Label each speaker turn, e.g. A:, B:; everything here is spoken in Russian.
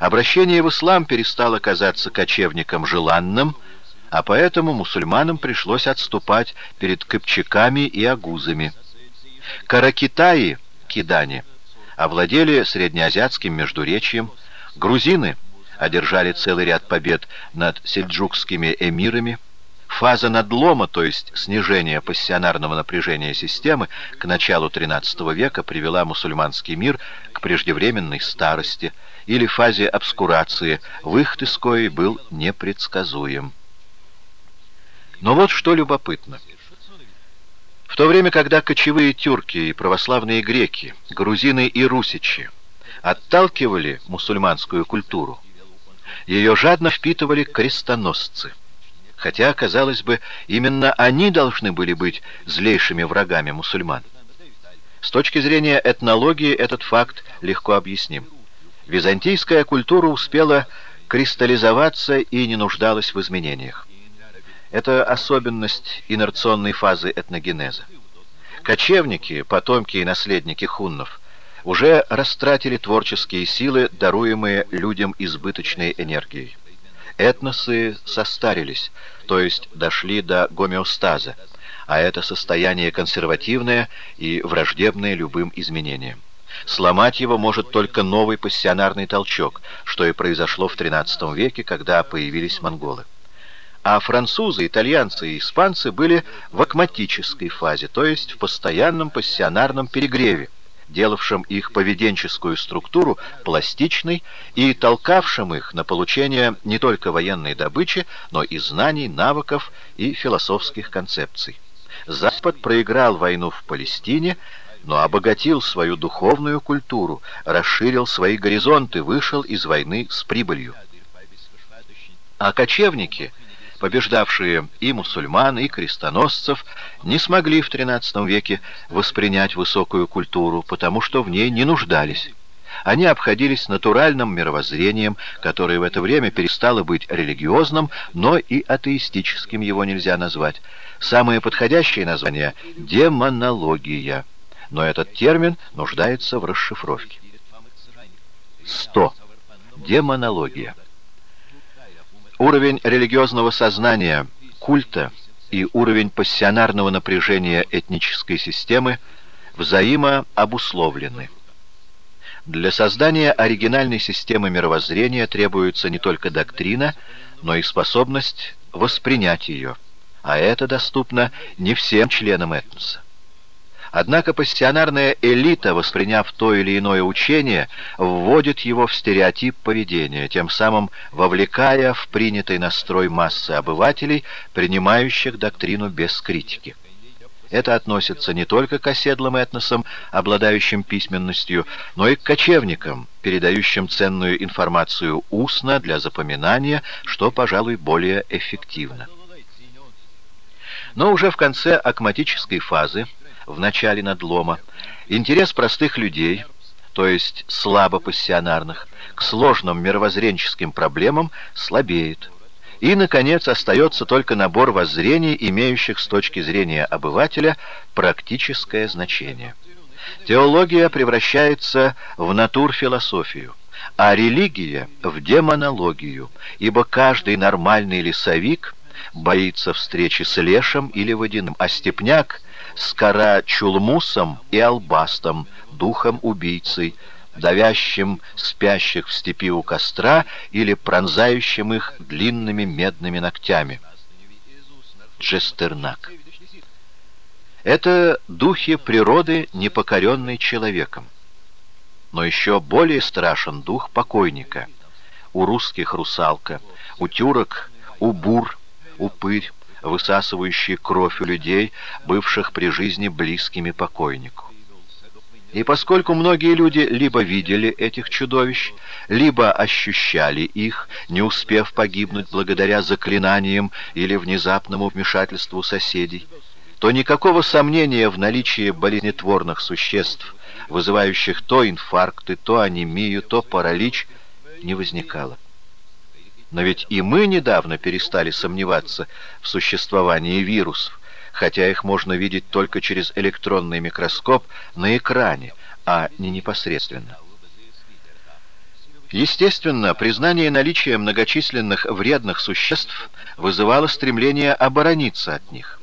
A: Обращение в ислам перестало казаться кочевникам желанным, а поэтому мусульманам пришлось отступать перед кыпчаками и агузами. Каракитаи, кидане, овладели среднеазиатским междуречьем, грузины одержали целый ряд побед над сельджукскими эмирами, Фаза надлома, то есть снижение пассионарного напряжения системы, к началу XIII века привела мусульманский мир к преждевременной старости, или фазе обскурации, выход из коей был непредсказуем. Но вот что любопытно. В то время, когда кочевые тюрки и православные греки, грузины и русичи отталкивали мусульманскую культуру, ее жадно впитывали крестоносцы хотя, казалось бы, именно они должны были быть злейшими врагами мусульман. С точки зрения этнологии этот факт легко объясним. Византийская культура успела кристаллизоваться и не нуждалась в изменениях. Это особенность инерционной фазы этногенеза. Кочевники, потомки и наследники хуннов, уже растратили творческие силы, даруемые людям избыточной энергией этносы состарились, то есть дошли до гомеостаза, а это состояние консервативное и враждебное любым изменениям. Сломать его может только новый пассионарный толчок, что и произошло в XIII веке, когда появились монголы. А французы, итальянцы и испанцы были в акматической фазе, то есть в постоянном пассионарном перегреве, делавшим их поведенческую структуру пластичной и толкавшим их на получение не только военной добычи, но и знаний, навыков и философских концепций. Запад проиграл войну в Палестине, но обогатил свою духовную культуру, расширил свои горизонты, вышел из войны с прибылью. А кочевники – побеждавшие и мусульман, и крестоносцев, не смогли в XIII веке воспринять высокую культуру, потому что в ней не нуждались. Они обходились натуральным мировоззрением, которое в это время перестало быть религиозным, но и атеистическим его нельзя назвать. Самое подходящее название – демонология, но этот термин нуждается в расшифровке. 100. Демонология. Уровень религиозного сознания, культа и уровень пассионарного напряжения этнической системы взаимообусловлены. Для создания оригинальной системы мировоззрения требуется не только доктрина, но и способность воспринять ее, а это доступно не всем членам этноса. Однако пассионарная элита, восприняв то или иное учение, вводит его в стереотип поведения, тем самым вовлекая в принятый настрой массы обывателей, принимающих доктрину без критики. Это относится не только к оседлым этносам, обладающим письменностью, но и к кочевникам, передающим ценную информацию устно для запоминания, что, пожалуй, более эффективно. Но уже в конце акматической фазы в начале надлома, интерес простых людей, то есть слабо пассионарных, к сложным мировоззренческим проблемам слабеет. И, наконец, остается только набор воззрений, имеющих с точки зрения обывателя практическое значение. Теология превращается в натурфилософию, а религия — в демонологию, ибо каждый нормальный лесовик боится встречи с лешим или водяным, а степняк с Карачулмусом и Албастом, духом-убийцей, давящим спящих в степи у костра или пронзающим их длинными медными ногтями. Джестернак. Это духи природы, непокоренной человеком. Но еще более страшен дух покойника. У русских русалка, у тюрок убур, упырь, высасывающие кровь у людей, бывших при жизни близкими покойнику. И поскольку многие люди либо видели этих чудовищ, либо ощущали их, не успев погибнуть благодаря заклинаниям или внезапному вмешательству соседей, то никакого сомнения в наличии болезнетворных существ, вызывающих то инфаркты, то анемию, то паралич, не возникало. Но ведь и мы недавно перестали сомневаться в существовании вирусов, хотя их можно видеть только через электронный микроскоп на экране, а не непосредственно. Естественно, признание наличия многочисленных вредных существ вызывало стремление оборониться от них.